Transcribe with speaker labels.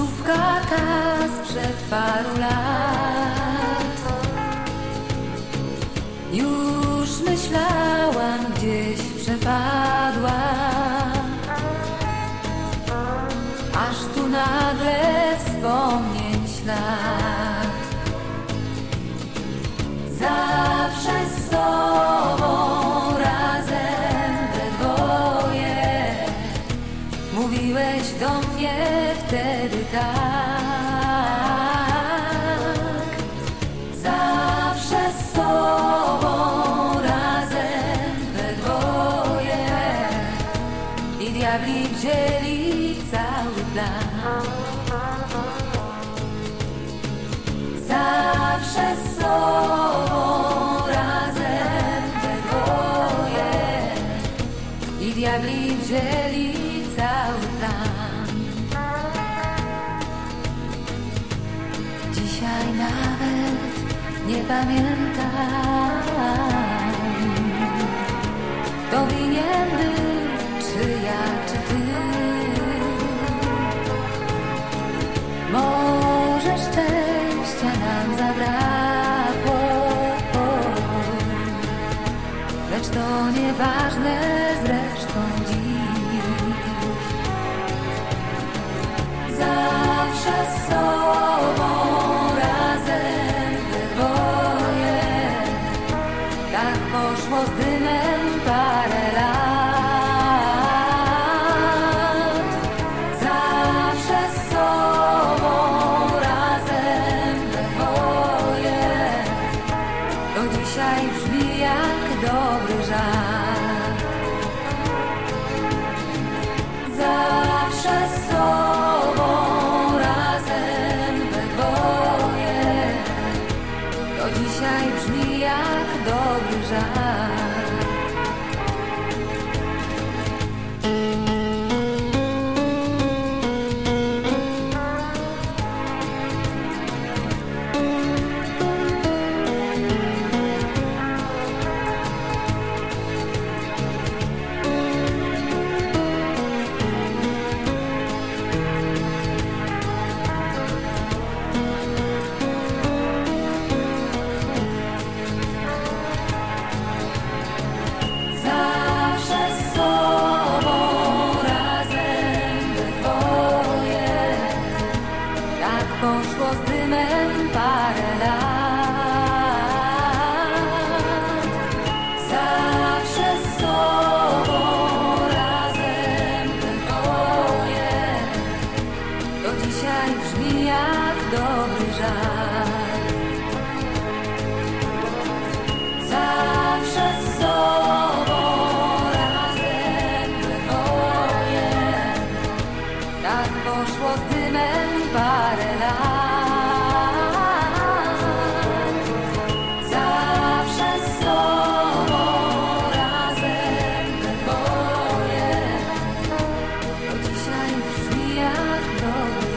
Speaker 1: Pocztówka ta sprzed paru lat. Już myślałam gdzieś przepadła. Aż tu nagle wspomnień ślad. Zawsze z sobą razem we dwoje. Mówiłeś do mnie wtedy tak. Zawsze z sobą razem we dwoje. I diabli wzięli cały plan nie pamiętam. Kto winien być, czy ja, czy ty? Może szczęścia nam zabrakło Lecz to nieważne zresztą Tak poszło z dymem parę lat dobry żart. Zawsze z sobą razem wychoję, tak poszło z dymem parę lat. Dzisiaj brzmi jak dobry